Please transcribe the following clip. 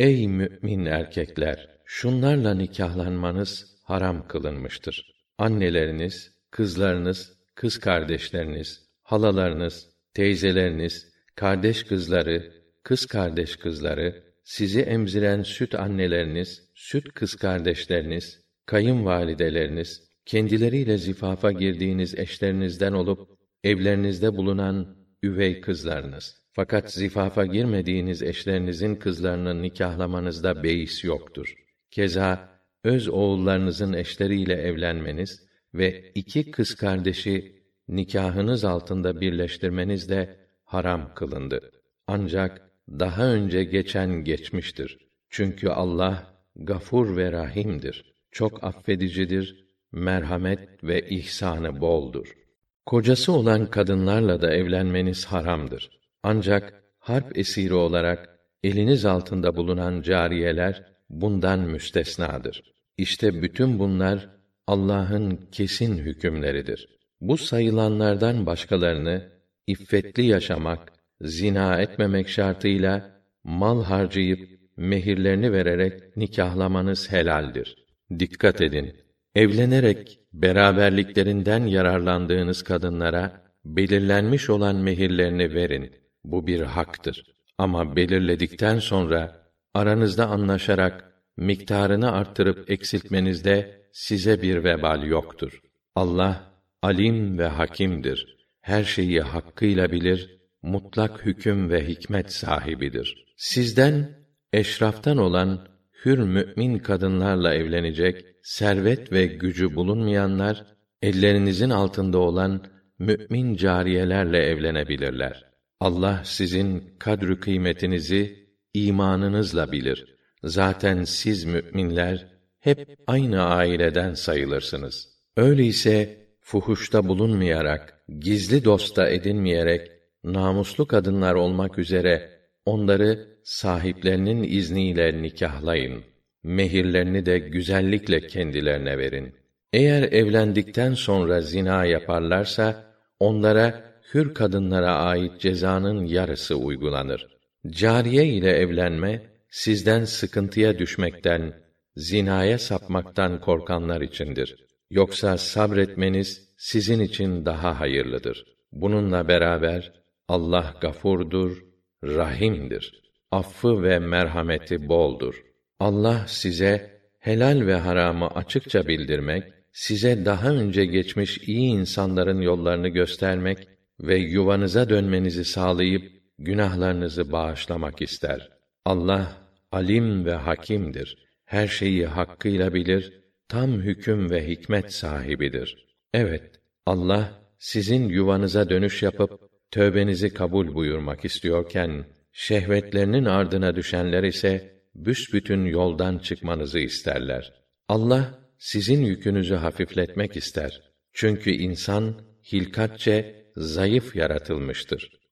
Ey mümin erkekler! Şunlarla nikahlanmanız haram kılınmıştır. Anneleriniz, kızlarınız, kız kardeşleriniz, halalarınız, teyzeleriniz, kardeş kızları, kız kardeş kızları, sizi emziren süt anneleriniz, süt kız kardeşleriniz, kayınvalideleriniz, kendileriyle zifafa girdiğiniz eşlerinizden olup evlerinizde bulunan üvey kızlarınız. Fakat zifafa girmediğiniz eşlerinizin kızlarını nikahlamanızda beis yoktur. Keza öz oğullarınızın eşleriyle evlenmeniz ve iki kız kardeşi nikahınız altında birleştirmeniz de haram kılındı. Ancak daha önce geçen geçmiştir. Çünkü Allah gafur ve rahimdir. Çok affedicidir, merhamet ve ihsanı boldur. Kocası olan kadınlarla da evlenmeniz haramdır. Ancak harp esiri olarak eliniz altında bulunan cariyeler bundan müstesnadır. İşte bütün bunlar Allah'ın kesin hükümleridir. Bu sayılanlardan başkalarını iffetli yaşamak, zina etmemek şartıyla mal harcayıp mehirlerini vererek nikahlamanız helaldir. Dikkat edin. Evlenerek beraberliklerinden yararlandığınız kadınlara belirlenmiş olan mehirlerini verin. Bu bir haktır. Ama belirledikten sonra aranızda anlaşarak miktarını arttırıp eksiltmenizde size bir vebal yoktur. Allah alim ve hakimdir. Her şeyi hakkıyla bilir, mutlak hüküm ve hikmet sahibidir. Sizden eşraftan olan hür mümin kadınlarla evlenecek servet ve gücü bulunmayanlar ellerinizin altında olan mümin cariyelerle evlenebilirler. Allah sizin kadrü kıymetinizi imanınızla bilir. Zaten siz müminler hep aynı aileden sayılırsınız. Öyleyse fuhuşta bulunmayarak, gizli dosta edinmeyerek namuslu kadınlar olmak üzere onları sahiplerinin izniyle nikahlayın. Mehirlerini de güzellikle kendilerine verin. Eğer evlendikten sonra zina yaparlarsa onlara hür kadınlara ait cezanın yarısı uygulanır. Cariye ile evlenme sizden sıkıntıya düşmekten, zinaya sapmaktan korkanlar içindir. Yoksa sabretmeniz sizin için daha hayırlıdır. Bununla beraber Allah gafurdur, rahimdir. Affı ve merhameti boldur. Allah size helal ve haramı açıkça bildirmek, size daha önce geçmiş iyi insanların yollarını göstermek ve yuvanıza dönmenizi sağlayıp günahlarınızı bağışlamak ister. Allah alim ve hakimdir. Her şeyi hakkıyla bilir, tam hüküm ve hikmet sahibidir. Evet, Allah sizin yuvanıza dönüş yapıp tövbenizi kabul buyurmak istiyorken şehvetlerinin ardına düşenler ise büsbütün yoldan çıkmanızı isterler. Allah sizin yükünüzü hafifletmek ister. Çünkü insan hilkatçe zayıf yaratılmıştır.